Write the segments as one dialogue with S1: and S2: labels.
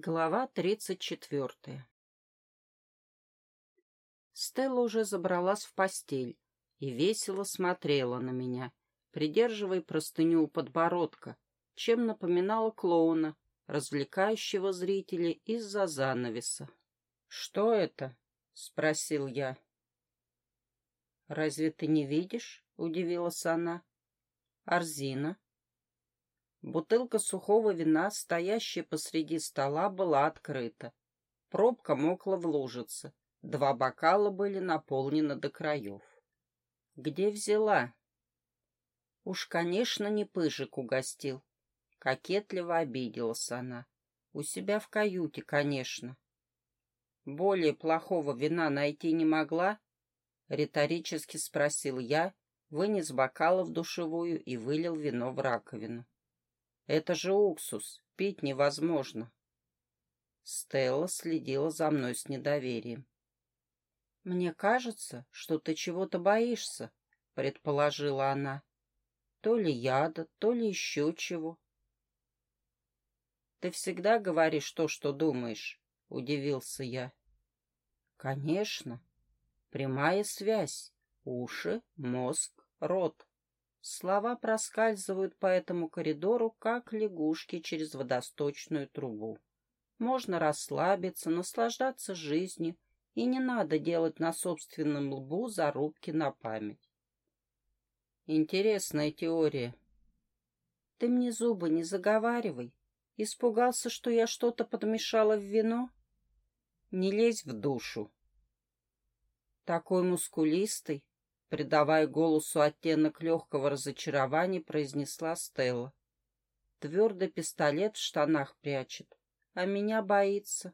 S1: Глава тридцать четвертая Стелла уже забралась в постель и весело смотрела на меня, придерживая простыню у подбородка, чем напоминала клоуна, развлекающего зрителей из-за занавеса. «Что это?» — спросил я. «Разве ты не видишь?» — удивилась она. «Арзина». Бутылка сухого вина, стоящая посреди стола, была открыта. Пробка мокла в лужице. Два бокала были наполнены до краев. «Где взяла?» «Уж, конечно, не пыжик угостил». Кокетливо обиделась она. «У себя в каюте, конечно». «Более плохого вина найти не могла?» Риторически спросил я, вынес бокалы в душевую и вылил вино в раковину. Это же уксус, пить невозможно. Стелла следила за мной с недоверием. «Мне кажется, что ты чего-то боишься», — предположила она. «То ли яда, то ли еще чего». «Ты всегда говоришь то, что думаешь», — удивился я. «Конечно. Прямая связь. Уши, мозг, рот. Слова проскальзывают по этому коридору, как лягушки через водосточную трубу. Можно расслабиться, наслаждаться жизнью, и не надо делать на собственном лбу зарубки на память. Интересная теория. Ты мне зубы не заговаривай. Испугался, что я что-то подмешала в вино? Не лезь в душу. Такой мускулистый, Придавая голосу оттенок легкого разочарования, произнесла Стелла. Твердый пистолет в штанах прячет, а меня боится.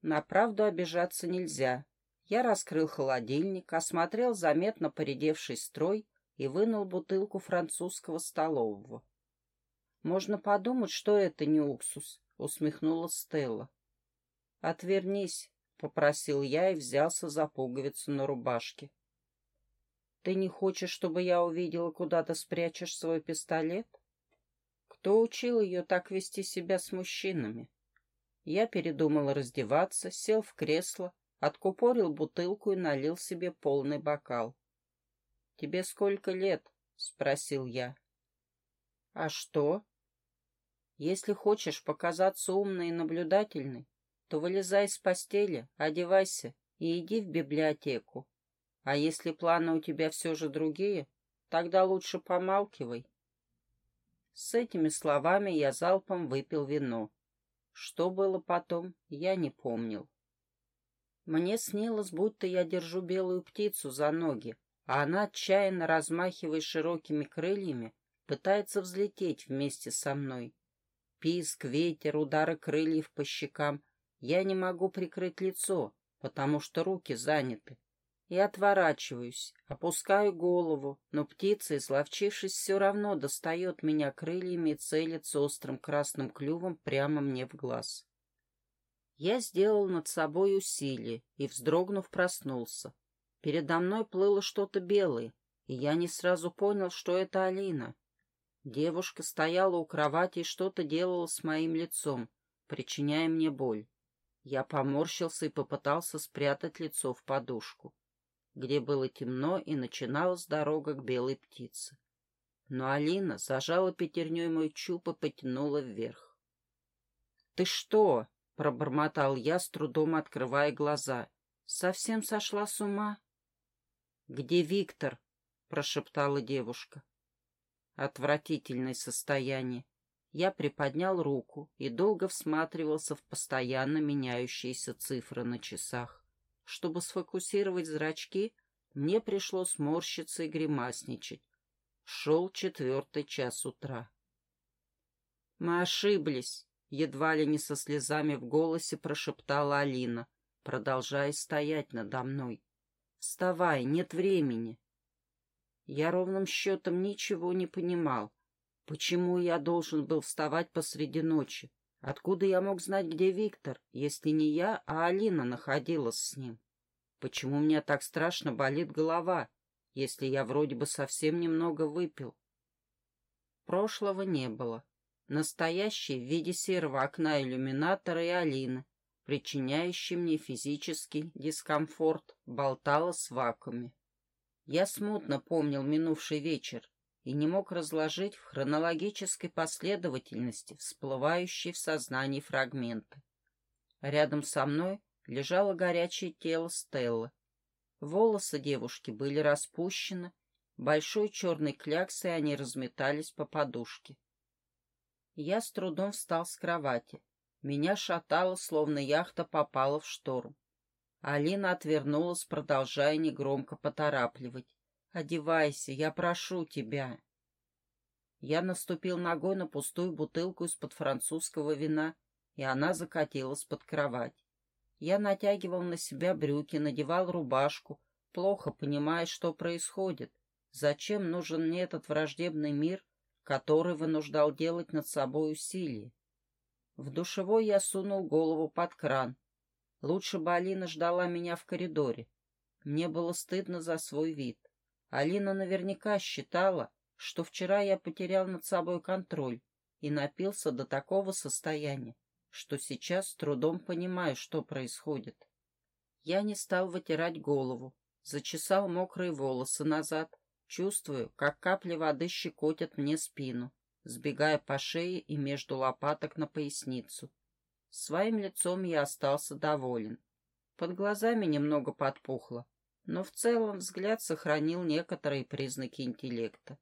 S1: На правду обижаться нельзя. Я раскрыл холодильник, осмотрел заметно поредевший строй и вынул бутылку французского столового. «Можно подумать, что это не уксус», — усмехнула Стелла. «Отвернись», — попросил я и взялся за пуговицу на рубашке. Ты не хочешь, чтобы я увидела, куда ты спрячешь свой пистолет? Кто учил ее так вести себя с мужчинами? Я передумал раздеваться, сел в кресло, откупорил бутылку и налил себе полный бокал. — Тебе сколько лет? — спросил я. — А что? — Если хочешь показаться умной и наблюдательной, то вылезай из постели, одевайся и иди в библиотеку. А если планы у тебя все же другие, тогда лучше помалкивай. С этими словами я залпом выпил вино. Что было потом, я не помнил. Мне снилось, будто я держу белую птицу за ноги, а она, отчаянно размахивая широкими крыльями, пытается взлететь вместе со мной. Писк, ветер, удары крыльев по щекам. Я не могу прикрыть лицо, потому что руки заняты и отворачиваюсь, опускаю голову, но птица, изловчившись, все равно достает меня крыльями и целится острым красным клювом прямо мне в глаз. Я сделал над собой усилие и, вздрогнув, проснулся. Передо мной плыло что-то белое, и я не сразу понял, что это Алина. Девушка стояла у кровати и что-то делала с моим лицом, причиняя мне боль. Я поморщился и попытался спрятать лицо в подушку где было темно и начиналась дорога к белой птице. Но Алина зажала пятерней мой чуб и потянула вверх. — Ты что? — пробормотал я, с трудом открывая глаза. — Совсем сошла с ума? — Где Виктор? — прошептала девушка. Отвратительное состояние. Я приподнял руку и долго всматривался в постоянно меняющиеся цифры на часах. Чтобы сфокусировать зрачки, мне пришлось морщиться и гримасничать. Шел четвертый час утра. «Мы ошиблись», — едва ли не со слезами в голосе прошептала Алина, продолжая стоять надо мной. «Вставай, нет времени». Я ровным счетом ничего не понимал. Почему я должен был вставать посреди ночи? Откуда я мог знать, где Виктор, если не я, а Алина находилась с ним? Почему мне так страшно болит голова, если я вроде бы совсем немного выпил? Прошлого не было. Настоящий в виде серого окна иллюминатора и Алины, причиняющий мне физический дискомфорт, болтала с вакууме. Я смутно помнил минувший вечер и не мог разложить в хронологической последовательности всплывающие в сознании фрагменты. Рядом со мной лежало горячее тело Стеллы. Волосы девушки были распущены, большой черной кляксой они разметались по подушке. Я с трудом встал с кровати. Меня шатало, словно яхта попала в шторм. Алина отвернулась, продолжая негромко поторапливать. «Одевайся, я прошу тебя». Я наступил ногой на пустую бутылку из-под французского вина, и она закатилась под кровать. Я натягивал на себя брюки, надевал рубашку, плохо понимая, что происходит. Зачем нужен мне этот враждебный мир, который вынуждал делать над собой усилия? В душевой я сунул голову под кран. Лучше бы Алина ждала меня в коридоре. Мне было стыдно за свой вид. Алина наверняка считала, что вчера я потерял над собой контроль и напился до такого состояния, что сейчас с трудом понимаю, что происходит. Я не стал вытирать голову, зачесал мокрые волосы назад, чувствую, как капли воды щекотят мне спину, сбегая по шее и между лопаток на поясницу. Своим лицом я остался доволен. Под глазами немного подпухло, но в целом взгляд сохранил некоторые признаки интеллекта.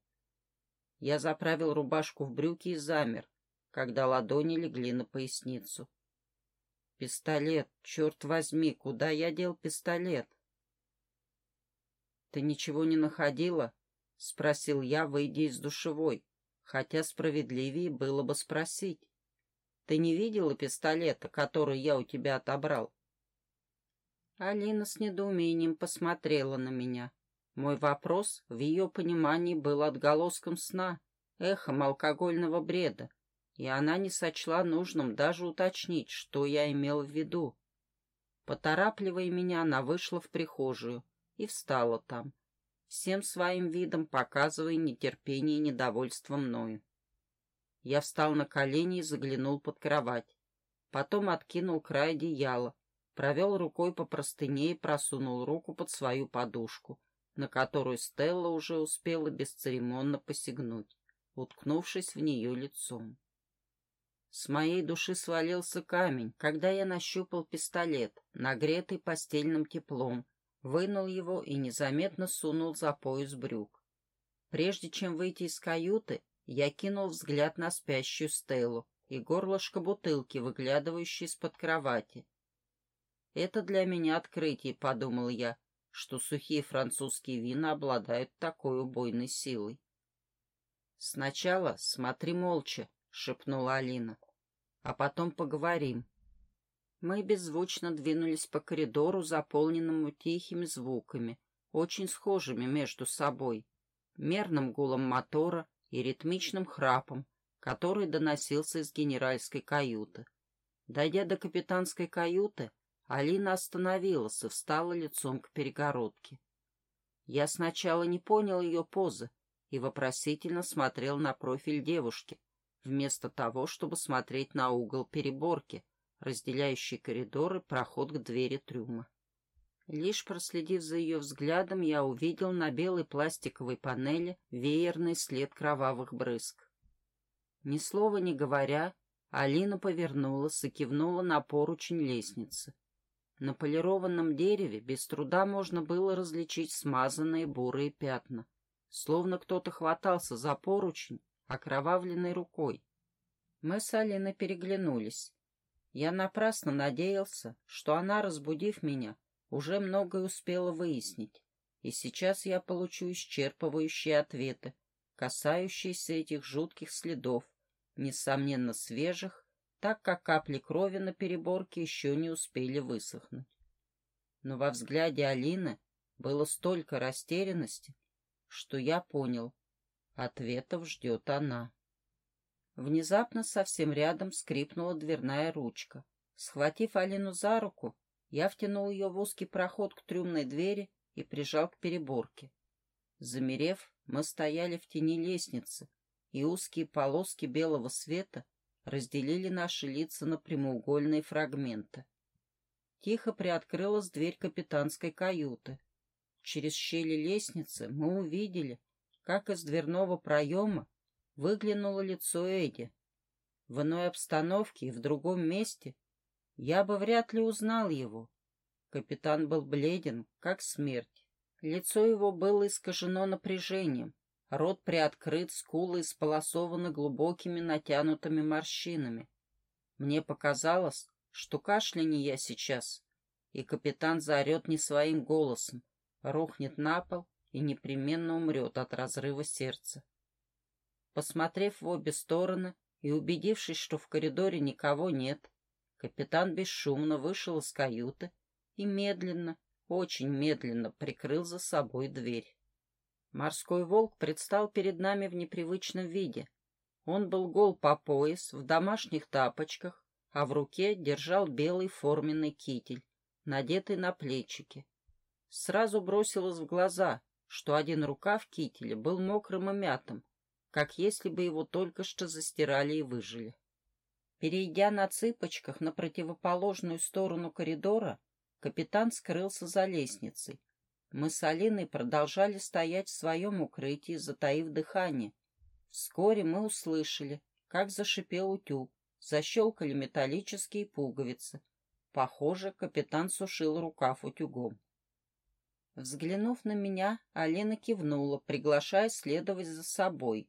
S1: Я заправил рубашку в брюки и замер, когда ладони легли на поясницу. «Пистолет! Черт возьми, куда я дел пистолет?» «Ты ничего не находила?» — спросил я, выйдя из душевой, хотя справедливее было бы спросить. «Ты не видела пистолета, который я у тебя отобрал?» Алина с недоумением посмотрела на меня. Мой вопрос в ее понимании был отголоском сна, эхом алкогольного бреда, и она не сочла нужным даже уточнить, что я имел в виду. Поторапливая меня, она вышла в прихожую и встала там, всем своим видом показывая нетерпение и недовольство мною. Я встал на колени и заглянул под кровать. Потом откинул край одеяла, провел рукой по простыне и просунул руку под свою подушку, на которую Стелла уже успела бесцеремонно посягнуть, уткнувшись в нее лицом. С моей души свалился камень, когда я нащупал пистолет, нагретый постельным теплом, вынул его и незаметно сунул за пояс брюк. Прежде чем выйти из каюты, я кинул взгляд на спящую Стеллу и горлышко бутылки, выглядывающей из-под кровати, это для меня открытие, подумал я, что сухие французские вина обладают такой убойной силой. Сначала смотри молча, шепнула Алина, а потом поговорим. Мы беззвучно двинулись по коридору, заполненному тихими звуками, очень схожими между собой, мерным гулом мотора и ритмичным храпом, который доносился из генеральской каюты. Дойдя до капитанской каюты, Алина остановилась и встала лицом к перегородке. Я сначала не понял ее позы и вопросительно смотрел на профиль девушки, вместо того, чтобы смотреть на угол переборки, разделяющий коридор и проход к двери трюма. Лишь проследив за ее взглядом, я увидел на белой пластиковой панели веерный след кровавых брызг. Ни слова не говоря, Алина повернулась и кивнула на поручень лестницы. На полированном дереве без труда можно было различить смазанные бурые пятна, словно кто-то хватался за поручень окровавленной рукой. Мы с Алиной переглянулись. Я напрасно надеялся, что она, разбудив меня, уже многое успела выяснить, и сейчас я получу исчерпывающие ответы, касающиеся этих жутких следов, несомненно свежих так как капли крови на переборке еще не успели высохнуть. Но во взгляде Алины было столько растерянности, что я понял, ответов ждет она. Внезапно совсем рядом скрипнула дверная ручка. Схватив Алину за руку, я втянул ее в узкий проход к трюмной двери и прижал к переборке. Замерев, мы стояли в тени лестницы, и узкие полоски белого света разделили наши лица на прямоугольные фрагменты. Тихо приоткрылась дверь капитанской каюты. Через щели лестницы мы увидели, как из дверного проема выглянуло лицо Эдди. В иной обстановке и в другом месте я бы вряд ли узнал его. Капитан был бледен, как смерть. Лицо его было искажено напряжением, рот приоткрыт, скулы исполосованы глубокими натянутыми морщинами. Мне показалось, что кашляни я сейчас, и капитан заорет не своим голосом, рухнет на пол и непременно умрет от разрыва сердца. Посмотрев в обе стороны и убедившись, что в коридоре никого нет, капитан бесшумно вышел из каюты и медленно, очень медленно прикрыл за собой дверь. Морской волк предстал перед нами в непривычном виде. Он был гол по пояс, в домашних тапочках, а в руке держал белый форменный китель, надетый на плечики. Сразу бросилось в глаза, что один рукав кителя был мокрым и мятым, как если бы его только что застирали и выжили. Перейдя на цыпочках на противоположную сторону коридора, капитан скрылся за лестницей. Мы с Алиной продолжали стоять в своем укрытии, затаив дыхание. Вскоре мы услышали, как зашипел утюг, защелкали металлические пуговицы. Похоже, капитан сушил рукав утюгом. Взглянув на меня, Алина кивнула, приглашая следовать за собой.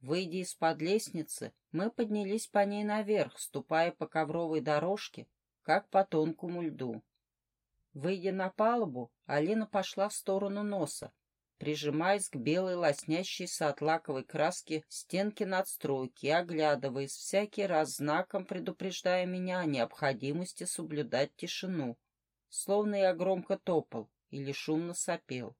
S1: Выйдя из-под лестницы, мы поднялись по ней наверх, ступая по ковровой дорожке, как по тонкому льду. Выйдя на палубу, Алина пошла в сторону носа, прижимаясь к белой лоснящейся от лаковой краски стенке надстройки и оглядываясь всякий раз знаком, предупреждая меня о необходимости соблюдать тишину, словно я громко топал или шумно сопел.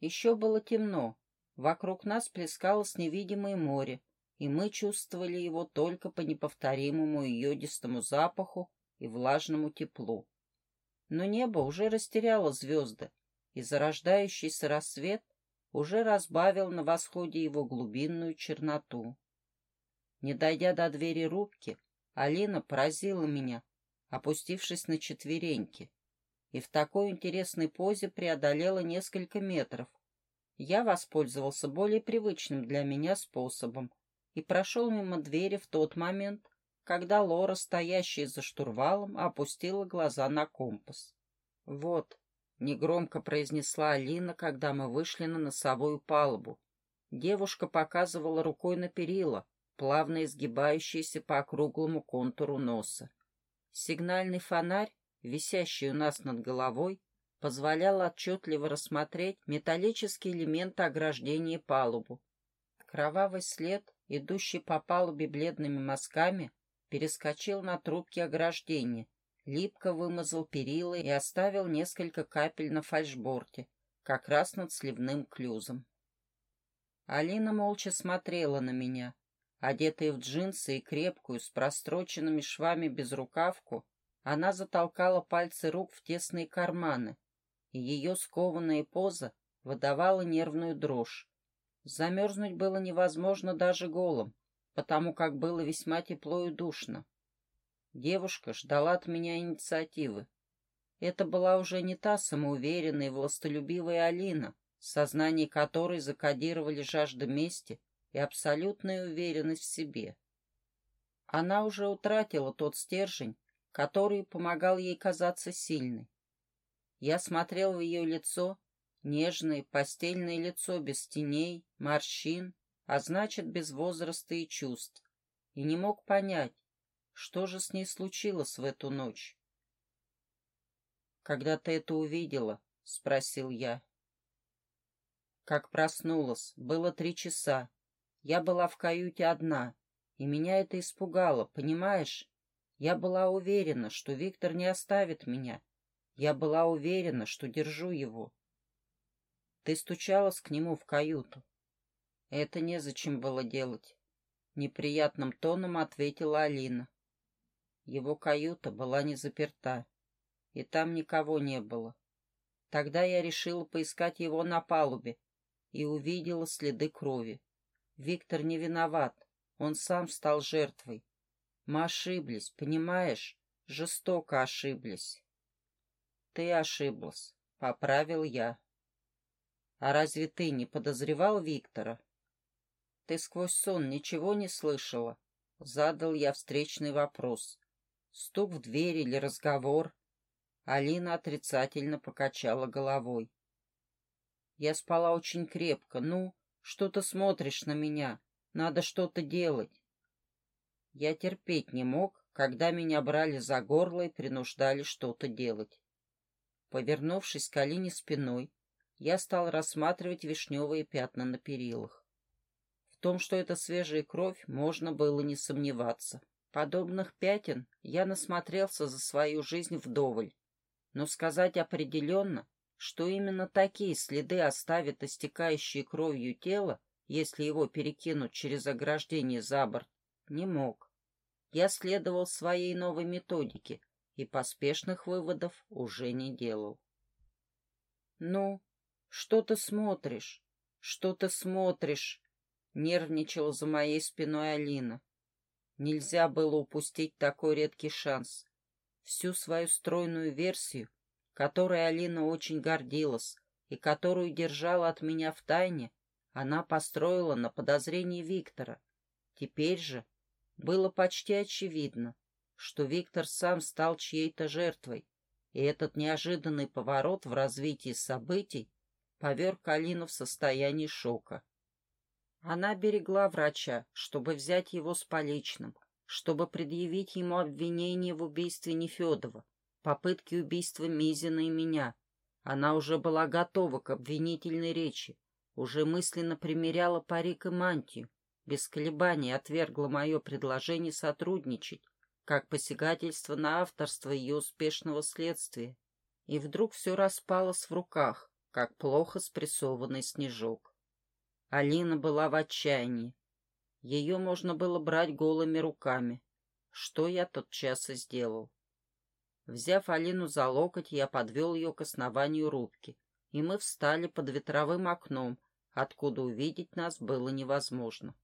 S1: Еще было темно, вокруг нас плескалось невидимое море, и мы чувствовали его только по неповторимому йодистому запаху и влажному теплу. Но небо уже растеряло звезды, и зарождающийся рассвет уже разбавил на восходе его глубинную черноту. Не дойдя до двери рубки, Алина поразила меня, опустившись на четвереньки, и в такой интересной позе преодолела несколько метров. Я воспользовался более привычным для меня способом и прошел мимо двери в тот момент, когда Лора, стоящая за штурвалом, опустила глаза на компас. «Вот», — негромко произнесла Алина, когда мы вышли на носовую палубу. Девушка показывала рукой на перила, плавно изгибающиеся по округлому контуру носа. Сигнальный фонарь, висящий у нас над головой, позволял отчетливо рассмотреть металлические элементы ограждения палубу. Кровавый след, идущий по палубе бледными мазками, перескочил на трубки ограждения, липко вымазал перила и оставил несколько капель на фальшборте, как раз над сливным клюзом. Алина молча смотрела на меня. Одетая в джинсы и крепкую, с простроченными швами безрукавку, она затолкала пальцы рук в тесные карманы, и ее скованная поза выдавала нервную дрожь. Замерзнуть было невозможно даже голым, потому как было весьма тепло и душно. Девушка ждала от меня инициативы. Это была уже не та самоуверенная и властолюбивая Алина, сознание которой закодировали жажда мести и абсолютная уверенность в себе. Она уже утратила тот стержень, который помогал ей казаться сильной. Я смотрел в ее лицо, нежное постельное лицо без теней, морщин, а значит, без возраста и чувств, и не мог понять, что же с ней случилось в эту ночь? «Когда ты это увидела?» — спросил я. Как проснулась. Было три часа. Я была в каюте одна, и меня это испугало, понимаешь? Я была уверена, что Виктор не оставит меня. Я была уверена, что держу его. Ты стучалась к нему в каюту. Это незачем было делать. Неприятным тоном ответила Алина. Его каюта была не заперта, и там никого не было. Тогда я решила поискать его на палубе и увидела следы крови. Виктор не виноват. Он сам стал жертвой. Мы ошиблись, понимаешь? Жестоко ошиблись. Ты ошиблась, — поправил я. А разве ты не подозревал Виктора? Ты сквозь сон ничего не слышала? Задал я встречный вопрос. Стук в дверь или разговор? Алина отрицательно покачала головой. Я спала очень крепко. Ну, что ты смотришь на меня? Надо что-то делать. Я терпеть не мог, когда меня брали за горло и принуждали что-то делать. Повернувшись к Алине спиной, я стал рассматривать вишневые пятна на перилах. Том, что это свежая кровь, можно было не сомневаться. Подобных пятен я насмотрелся за свою жизнь вдоволь. Но сказать определенно, что именно такие следы оставит истекающее кровью тело, если его перекинуть через ограждение за борт, не мог. Я следовал своей новой методике и поспешных выводов уже не делал. «Ну, что ты смотришь? Что ты смотришь?» — нервничала за моей спиной Алина. Нельзя было упустить такой редкий шанс. Всю свою стройную версию, которой Алина очень гордилась и которую держала от меня в тайне, она построила на подозрении Виктора. Теперь же было почти очевидно, что Виктор сам стал чьей-то жертвой, и этот неожиданный поворот в развитии событий поверг Алину в состояние шока. Она берегла врача, чтобы взять его с поличным, чтобы предъявить ему обвинение в убийстве Нефедова, попытке убийства Мизина и меня. Она уже была готова к обвинительной речи, уже мысленно примеряла парик и мантию, без колебаний отвергла мое предложение сотрудничать, как посягательство на авторство ее успешного следствия. И вдруг все распалось в руках, как плохо спрессованный снежок. Алина была в отчаянии. Ее можно было брать голыми руками, что я тот час и сделал. Взяв Алину за локоть, я подвел ее к основанию рубки, и мы встали под ветровым окном, откуда увидеть нас было невозможно.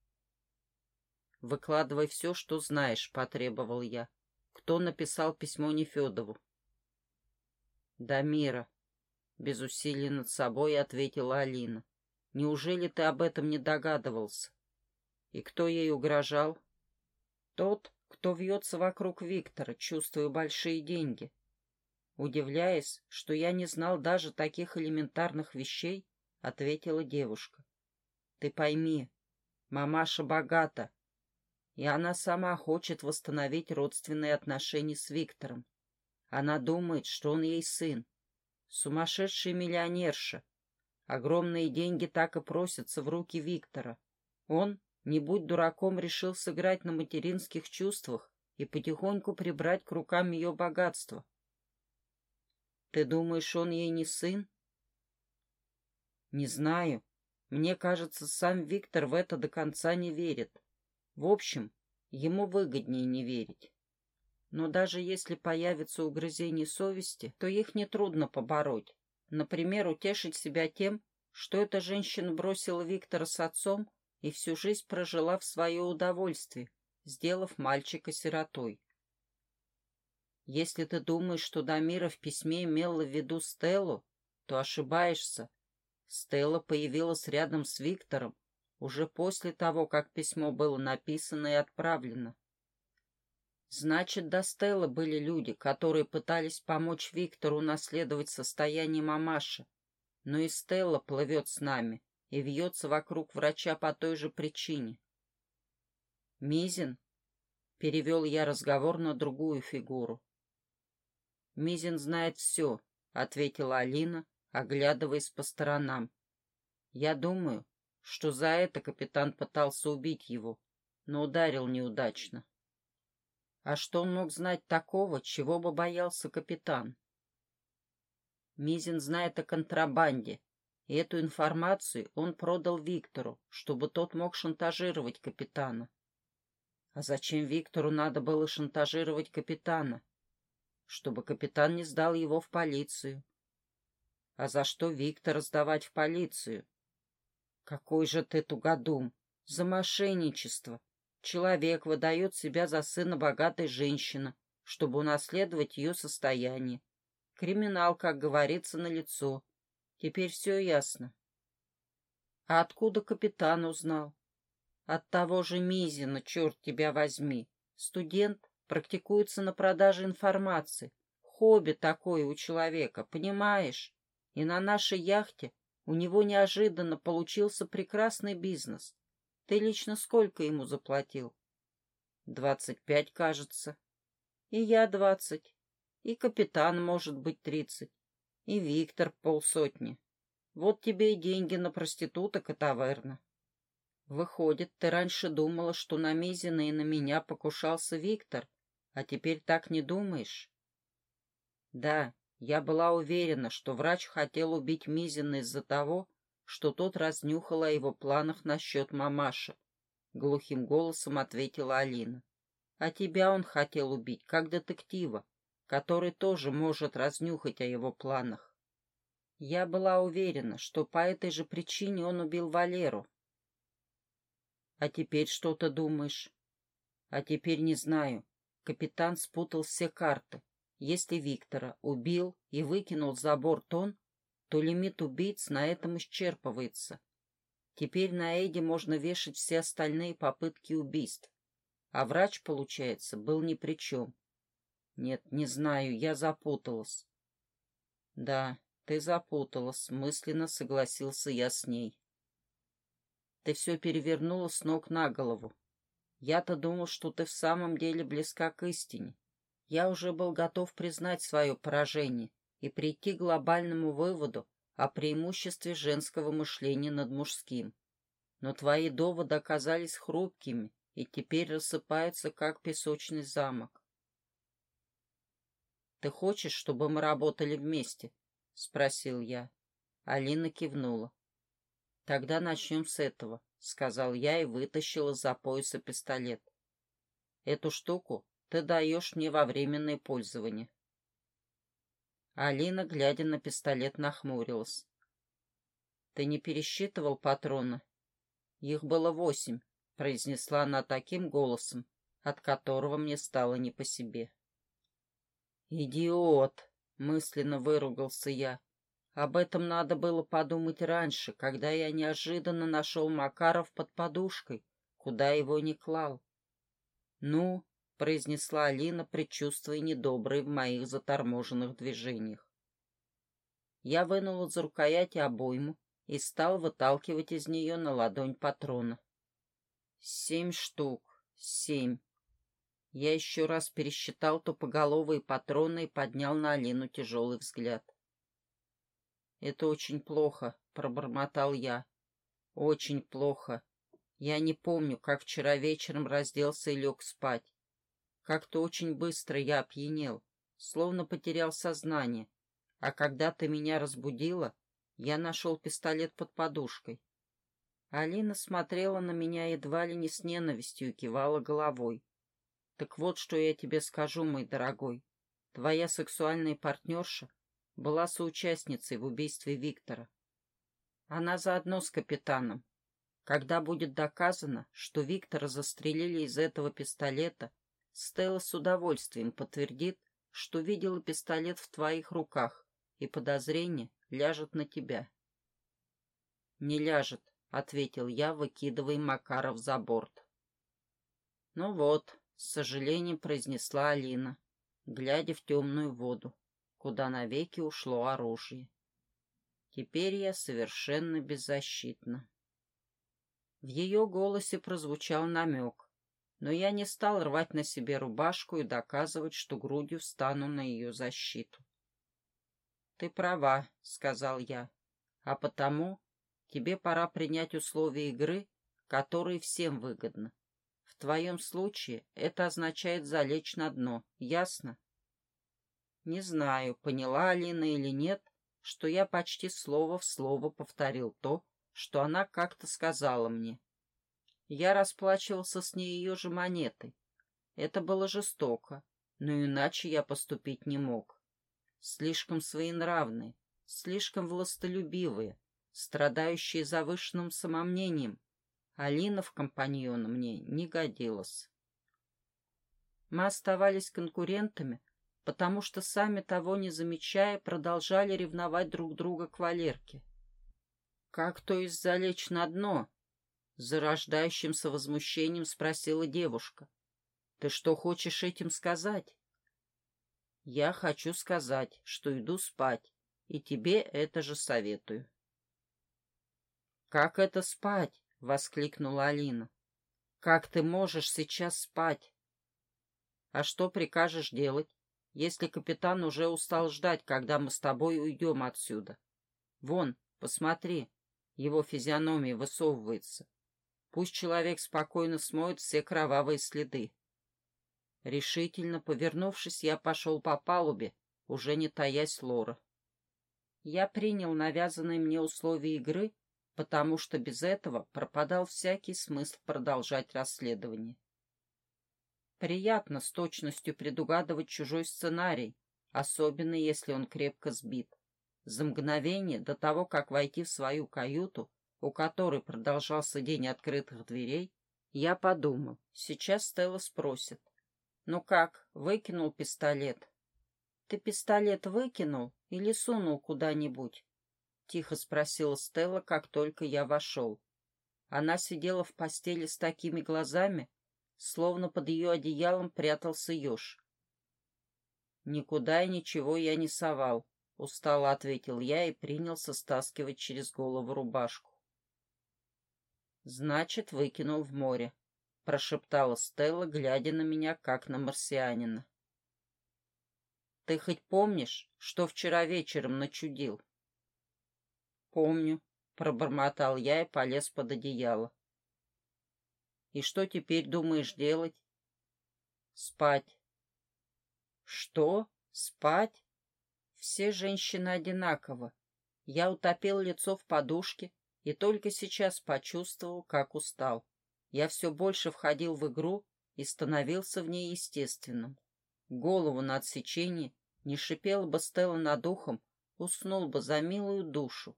S1: «Выкладывай все, что знаешь», — потребовал я. «Кто написал письмо Нефедову?» «Дамира», — без усилий над собой ответила Алина. «Неужели ты об этом не догадывался? И кто ей угрожал?» «Тот, кто вьется вокруг Виктора, чувствуя большие деньги. Удивляясь, что я не знал даже таких элементарных вещей, ответила девушка. Ты пойми, мамаша богата, и она сама хочет восстановить родственные отношения с Виктором. Она думает, что он ей сын, Сумасшедшая миллионерша. Огромные деньги так и просятся в руки Виктора. Он, не будь дураком, решил сыграть на материнских чувствах и потихоньку прибрать к рукам ее богатство. Ты думаешь, он ей не сын? Не знаю. Мне кажется, сам Виктор в это до конца не верит. В общем, ему выгоднее не верить. Но даже если появится угрызение совести, то их нетрудно побороть. Например, утешить себя тем, что эта женщина бросила Виктора с отцом и всю жизнь прожила в свое удовольствие, сделав мальчика сиротой. Если ты думаешь, что Дамира в письме имела в виду Стеллу, то ошибаешься. Стелла появилась рядом с Виктором уже после того, как письмо было написано и отправлено. Значит, до Стеллы были люди, которые пытались помочь Виктору наследовать состояние мамаши. Но и Стелла плывет с нами и вьется вокруг врача по той же причине. «Мизин?» — перевел я разговор на другую фигуру. «Мизин знает все», — ответила Алина, оглядываясь по сторонам. «Я думаю, что за это капитан пытался убить его, но ударил неудачно». А что он мог знать такого, чего бы боялся капитан? Мизин знает о контрабанде, и эту информацию он продал Виктору, чтобы тот мог шантажировать капитана. А зачем Виктору надо было шантажировать капитана? Чтобы капитан не сдал его в полицию. А за что Виктора сдавать в полицию? Какой же ты тугодум! За мошенничество. Человек выдает себя за сына богатой женщины, чтобы унаследовать ее состояние. Криминал, как говорится, на лицо. Теперь все ясно. А откуда капитан узнал? От того же Мизина, черт тебя возьми. Студент практикуется на продаже информации. Хобби такое у человека, понимаешь? И на нашей яхте у него неожиданно получился прекрасный бизнес. Ты лично сколько ему заплатил? Двадцать пять, кажется. И я двадцать. И капитан, может быть, тридцать. И Виктор полсотни. Вот тебе и деньги на проституток и таверна. Выходит, ты раньше думала, что на Мизина и на меня покушался Виктор, а теперь так не думаешь? Да, я была уверена, что врач хотел убить Мизина из-за того, что тот разнюхал о его планах насчет мамаши. Глухим голосом ответила Алина. А тебя он хотел убить, как детектива, который тоже может разнюхать о его планах. Я была уверена, что по этой же причине он убил Валеру. А теперь что ты думаешь? А теперь не знаю. Капитан спутал все карты. Если Виктора убил и выкинул за борт он, то лимит убийц на этом исчерпывается. Теперь на Эдди можно вешать все остальные попытки убийств. А врач, получается, был ни при чем. Нет, не знаю, я запуталась. Да, ты запуталась, мысленно согласился я с ней. Ты все перевернула с ног на голову. Я-то думал, что ты в самом деле близка к истине. Я уже был готов признать свое поражение и прийти к глобальному выводу о преимуществе женского мышления над мужским. Но твои доводы оказались хрупкими и теперь рассыпаются, как песочный замок. «Ты хочешь, чтобы мы работали вместе?» — спросил я. Алина кивнула. «Тогда начнем с этого», — сказал я и вытащил из-за пояса пистолет. «Эту штуку ты даешь мне во временное пользование. Алина, глядя на пистолет, нахмурилась. «Ты не пересчитывал патроны?» «Их было восемь», — произнесла она таким голосом, от которого мне стало не по себе. «Идиот!» — мысленно выругался я. Об этом надо было подумать раньше, когда я неожиданно нашел Макаров под подушкой, куда его не клал. «Ну, — произнесла Алина, предчувствуя недобрые в моих заторможенных движениях. Я вынул из рукояти обойму и стал выталкивать из нее на ладонь патрона. Семь штук. Семь. Я еще раз пересчитал тупоголовые патроны и поднял на Алину тяжелый взгляд. «Это очень плохо», — пробормотал я. «Очень плохо. Я не помню, как вчера вечером разделся и лег спать. Как-то очень быстро я опьянел, словно потерял сознание, а когда ты меня разбудила, я нашел пистолет под подушкой. Алина смотрела на меня едва ли не с ненавистью и кивала головой. Так вот, что я тебе скажу, мой дорогой. Твоя сексуальная партнерша была соучастницей в убийстве Виктора. Она заодно с капитаном. Когда будет доказано, что Виктора застрелили из этого пистолета, Стелла с удовольствием подтвердит, что видела пистолет в твоих руках, и подозрение ляжет на тебя. — Не ляжет, — ответил я, выкидывая Макаров за борт. — Ну вот, — с сожалением произнесла Алина, глядя в темную воду, куда навеки ушло оружие. Теперь я совершенно беззащитна. В ее голосе прозвучал намек, но я не стал рвать на себе рубашку и доказывать, что грудью встану на ее защиту. «Ты права», — сказал я, — «а потому тебе пора принять условия игры, которые всем выгодны. В твоем случае это означает залечь на дно, ясно?» Не знаю, поняла Алина или нет, что я почти слово в слово повторил то, что она как-то сказала мне. Я расплачивался с ней ее же монетой. Это было жестоко, но иначе я поступить не мог. Слишком своенравные, слишком властолюбивые, страдающие завышенным самомнением. Алина в компаньона мне не годилась. Мы оставались конкурентами, потому что, сами того не замечая, продолжали ревновать друг друга к Валерке. «Как то есть залечь на дно?» — зарождающимся возмущением спросила девушка. «Ты что хочешь этим сказать?» «Я хочу сказать, что иду спать, и тебе это же советую». «Как это спать?» — воскликнула Алина. «Как ты можешь сейчас спать?» «А что прикажешь делать?» если капитан уже устал ждать, когда мы с тобой уйдем отсюда. Вон, посмотри, его физиономия высовывается. Пусть человек спокойно смоет все кровавые следы. Решительно повернувшись, я пошел по палубе, уже не таясь лора. Я принял навязанные мне условия игры, потому что без этого пропадал всякий смысл продолжать расследование. Приятно с точностью предугадывать чужой сценарий, особенно если он крепко сбит. За мгновение до того, как войти в свою каюту, у которой продолжался день открытых дверей, я подумал, сейчас Стелла спросит. «Ну как, выкинул пистолет?» «Ты пистолет выкинул или сунул куда-нибудь?» — тихо спросила Стелла, как только я вошел. Она сидела в постели с такими глазами, словно под ее одеялом прятался еж. «Никуда и ничего я не совал», — устало ответил я и принялся стаскивать через голову рубашку. «Значит, выкинул в море», — прошептала Стелла, глядя на меня, как на марсианина. «Ты хоть помнишь, что вчера вечером начудил?» «Помню», — пробормотал я и полез под одеяло. И что теперь думаешь делать? Спать. Что? Спать? Все женщины одинаково. Я утопил лицо в подушке и только сейчас почувствовал, как устал. Я все больше входил в игру и становился в ней естественным. Голову на отсечении не шипела бы Стелла над ухом, уснул бы за милую душу.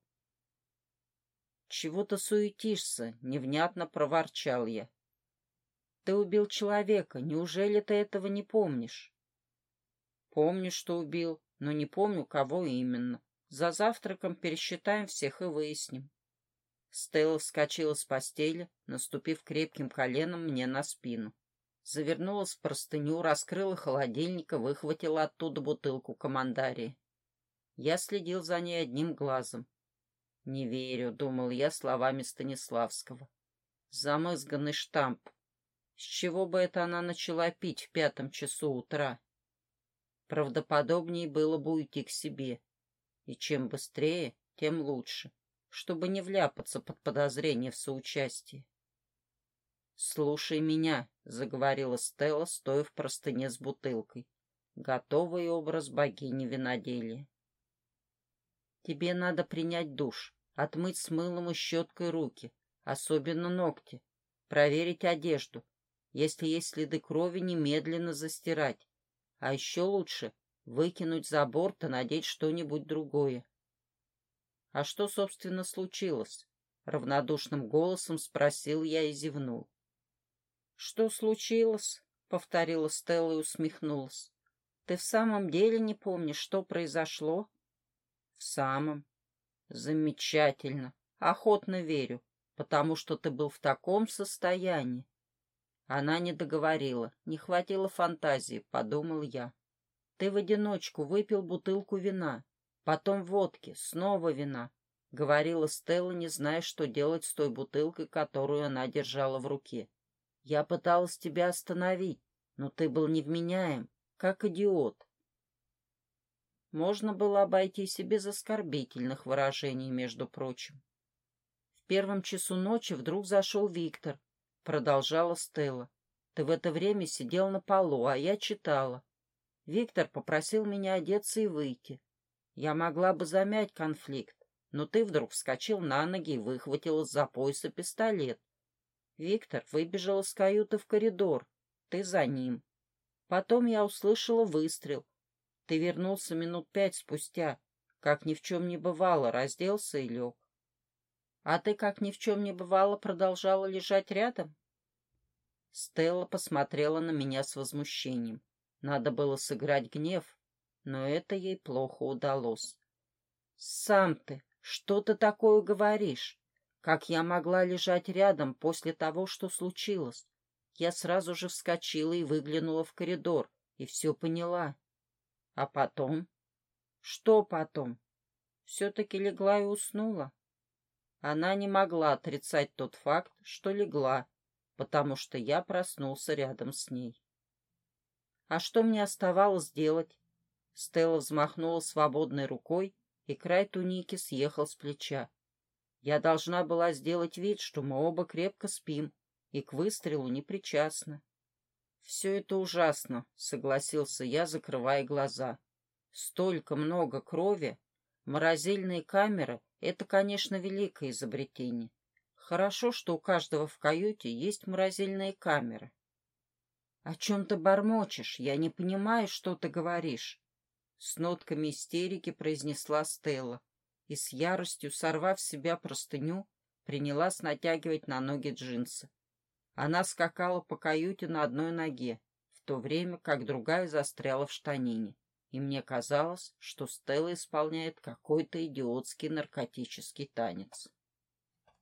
S1: «Чего ты суетишься?» — невнятно проворчал я. Ты убил человека. Неужели ты этого не помнишь? Помню, что убил, но не помню, кого именно. За завтраком пересчитаем всех и выясним. Стелла вскочила с постели, наступив крепким коленом мне на спину. Завернулась в простыню, раскрыла холодильник и выхватила оттуда бутылку командарии. Я следил за ней одним глазом. «Не верю», — думал я словами Станиславского. Замызганный штамп, с чего бы это она начала пить в пятом часу утра? Правдоподобнее было бы уйти к себе. И чем быстрее, тем лучше, чтобы не вляпаться под подозрение в соучастии. «Слушай меня», — заговорила Стелла, стоя в простыне с бутылкой. Готовый образ богини виноделия. «Тебе надо принять душ, отмыть с мылом и щеткой руки, особенно ногти, проверить одежду, если есть следы крови, немедленно застирать. А еще лучше выкинуть за борт и надеть что-нибудь другое. А что, собственно, случилось? Равнодушным голосом спросил я и зевнул. Что случилось? Повторила Стелла и усмехнулась. Ты в самом деле не помнишь, что произошло? В самом. Замечательно. Охотно верю, потому что ты был в таком состоянии. Она не договорила, не хватило фантазии, подумал я. Ты в одиночку выпил бутылку вина, потом водки, снова вина, говорила Стелла, не зная, что делать с той бутылкой, которую она держала в руке. Я пыталась тебя остановить, но ты был невменяем, как идиот. Можно было обойтись и без оскорбительных выражений, между прочим. В первом часу ночи вдруг зашел Виктор, продолжала Стелла. Ты в это время сидел на полу, а я читала. Виктор попросил меня одеться и выйти. Я могла бы замять конфликт, но ты вдруг вскочил на ноги и выхватил из-за пояса пистолет. Виктор выбежал из каюты в коридор. Ты за ним. Потом я услышала выстрел. Ты вернулся минут пять спустя, как ни в чем не бывало, разделся и лег. А ты, как ни в чем не бывало, продолжала лежать рядом? Стелла посмотрела на меня с возмущением. Надо было сыграть гнев, но это ей плохо удалось. «Сам ты, что ты такое говоришь? Как я могла лежать рядом после того, что случилось? Я сразу же вскочила и выглянула в коридор, и все поняла. А потом? Что потом? Все-таки легла и уснула. Она не могла отрицать тот факт, что легла, потому что я проснулся рядом с ней. А что мне оставалось делать? Стелла взмахнула свободной рукой, и край туники съехал с плеча. Я должна была сделать вид, что мы оба крепко спим, и к выстрелу не причастны. «Все это ужасно», — согласился я, закрывая глаза. «Столько много крови. Морозильные камеры — это, конечно, великое изобретение. Хорошо, что у каждого в каюте есть морозильные камеры». «О чем ты бормочешь? Я не понимаю, что ты говоришь». С нотками истерики произнесла Стелла и с яростью, сорвав с себя простыню, принялась натягивать на ноги джинсы. Она скакала по каюте на одной ноге, в то время как другая застряла в штанине, и мне казалось, что Стелла исполняет какой-то идиотский наркотический танец.